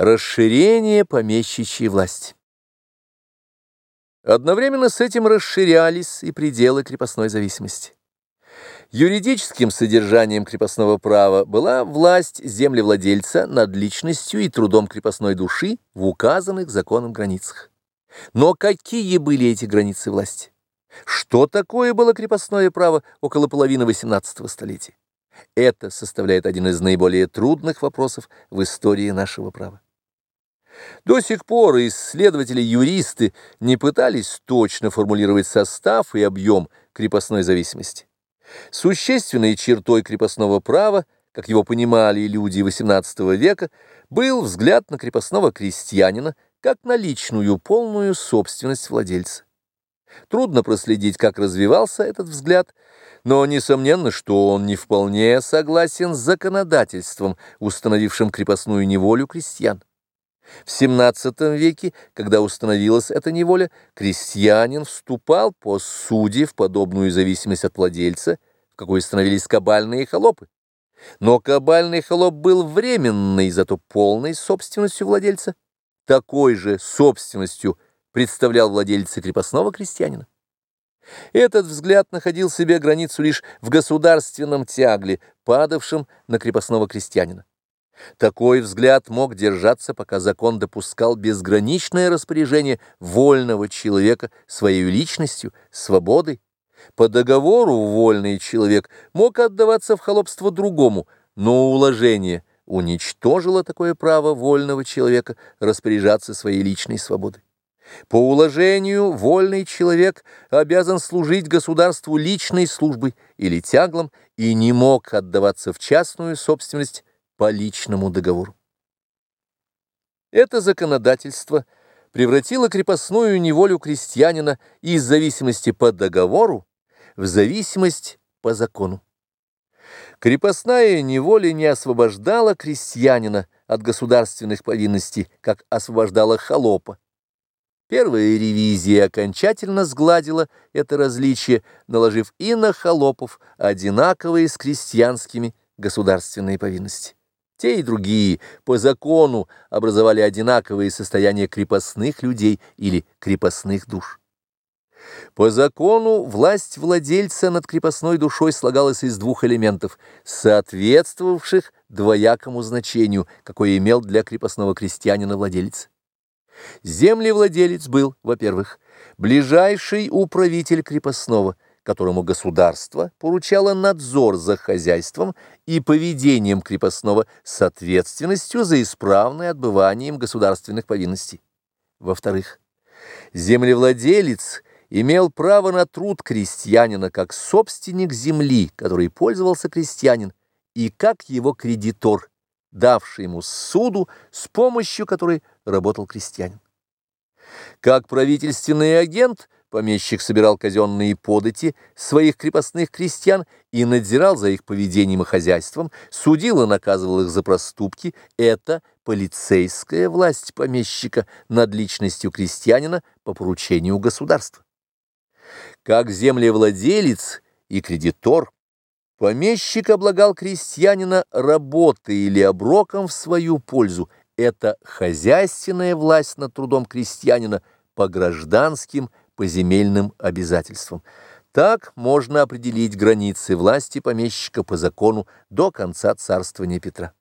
Расширение помещичьей власти. Одновременно с этим расширялись и пределы крепостной зависимости. Юридическим содержанием крепостного права была власть землевладельца над личностью и трудом крепостной души в указанных законом границах. Но какие были эти границы власти? Что такое было крепостное право около половины XVIII столетия? Это составляет один из наиболее трудных вопросов в истории нашего права. До сих пор исследователи-юристы не пытались точно формулировать состав и объем крепостной зависимости. Существенной чертой крепостного права, как его понимали люди XVIII века, был взгляд на крепостного крестьянина как на личную полную собственность владельца. Трудно проследить, как развивался этот взгляд, но несомненно, что он не вполне согласен с законодательством, установившим крепостную неволю крестьян. В XVII веке, когда установилась эта неволя, крестьянин вступал по суде в подобную зависимость от владельца, в какой становились кабальные холопы. Но кабальный холоп был временной, зато полной собственностью владельца. Такой же собственностью представлял владельца крепостного крестьянина. Этот взгляд находил себе границу лишь в государственном тягле, падавшем на крепостного крестьянина. Такой взгляд мог держаться, пока закон допускал безграничное распоряжение вольного человека своей личностью, свободой. По договору вольный человек мог отдаваться в холопство другому, но уложение уничтожило такое право вольного человека распоряжаться своей личной свободой. По уложению вольный человек обязан служить государству личной службой или тяглом и не мог отдаваться в частную собственность по личному договору. Это законодательство превратило крепостную неволю крестьянина из зависимости по договору в зависимость по закону. Крепостная неволя не освобождала крестьянина от государственных повинностей, как освобождала холопа. Первая ревизия окончательно сгладила это различие, наложив и на холопов одинаковые с крестьянскими государственные повинности. Те и другие по закону образовали одинаковые состояния крепостных людей или крепостных душ. По закону власть владельца над крепостной душой слагалась из двух элементов, соответствовавших двоякому значению, какое имел для крепостного крестьянина владелец. Землевладелец был, во-первых, ближайший управитель крепостного – которому государство поручало надзор за хозяйством и поведением крепостного с ответственностью за исправное отбывание им государственных повинностей. Во-вторых, землевладелец имел право на труд крестьянина как собственник земли, которой пользовался крестьянин, и как его кредитор, давший ему суду, с помощью которой работал крестьянин. Как правительственный агент – Помещик собирал казенные подати своих крепостных крестьян и надзирал за их поведением и хозяйством, судил и наказывал их за проступки. Это полицейская власть помещика над личностью крестьянина по поручению государства. Как землевладелец и кредитор, помещик облагал крестьянина работой или оброком в свою пользу. Это хозяйственная власть над трудом крестьянина по гражданским по земельным обязательствам. Так можно определить границы власти помещика по закону до конца царствования Петра.